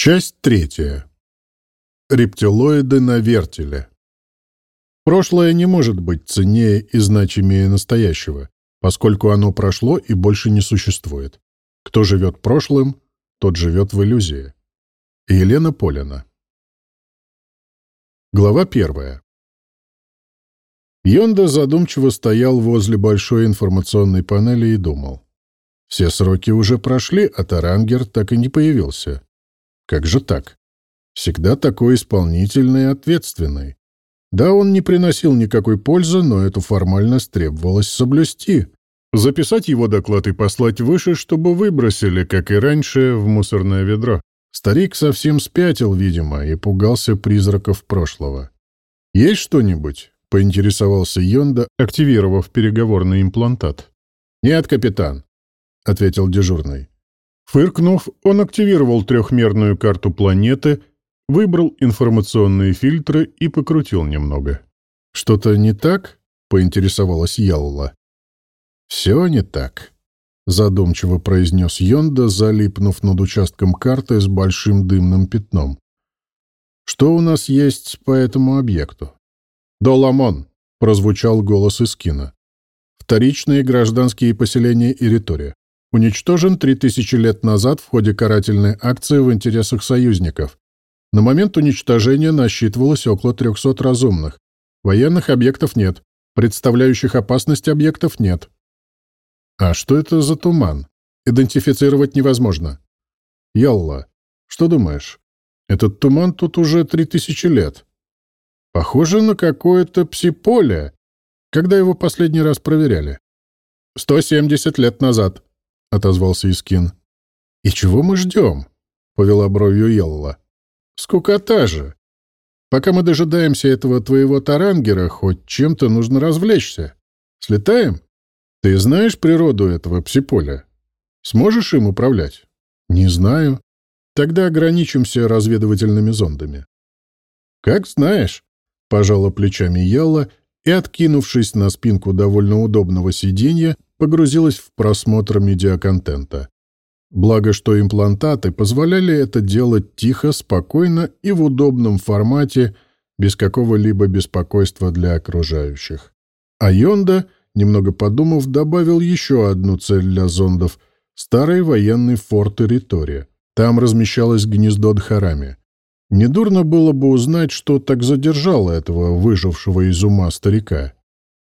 Часть третья. Рептилоиды на вертеле. Прошлое не может быть ценнее и значимее настоящего, поскольку оно прошло и больше не существует. Кто живет прошлым, тот живет в иллюзии. Елена Полина. Глава первая. Йонда задумчиво стоял возле большой информационной панели и думал. Все сроки уже прошли, а Тарангер так и не появился. Как же так? Всегда такой исполнительный и ответственный. Да, он не приносил никакой пользы, но эту формальность требовалось соблюсти. Записать его доклад и послать выше, чтобы выбросили, как и раньше, в мусорное ведро. Старик совсем спятил, видимо, и пугался призраков прошлого. «Есть что-нибудь?» — поинтересовался Йонда, активировав переговорный имплантат. «Нет, капитан», — ответил дежурный. Фыркнув, он активировал трехмерную карту планеты, выбрал информационные фильтры и покрутил немного. «Что-то не так?» — поинтересовалась Ялла. «Все не так», — задумчиво произнес Йонда, залипнув над участком карты с большим дымным пятном. «Что у нас есть по этому объекту?» «Доламон», — прозвучал голос из кино. «Вторичные гражданские поселения Иритория уничтожен 3000 лет назад в ходе карательной акции в интересах союзников. На момент уничтожения насчитывалось около 300 разумных. Военных объектов нет. Представляющих опасность объектов нет. А что это за туман? Идентифицировать невозможно. Ялла, что думаешь? Этот туман тут уже 3000 лет. Похоже на какое-то псиполе. Когда его последний раз проверяли? 170 лет назад. — отозвался Искин. «И чего мы ждем?» — повела бровью Елла. «Скукота же! Пока мы дожидаемся этого твоего тарангера, хоть чем-то нужно развлечься. Слетаем? Ты знаешь природу этого псиполя? Сможешь им управлять?» «Не знаю. Тогда ограничимся разведывательными зондами». «Как знаешь», — пожала плечами Ялла и, откинувшись на спинку довольно удобного сиденья, погрузилась в просмотр медиаконтента. Благо, что имплантаты позволяли это делать тихо, спокойно и в удобном формате, без какого-либо беспокойства для окружающих. А Йонда, немного подумав, добавил еще одну цель для зондов — старый военный форт Эритория. Там размещалось гнездо Дхарами. Недурно было бы узнать, что так задержало этого выжившего из ума старика.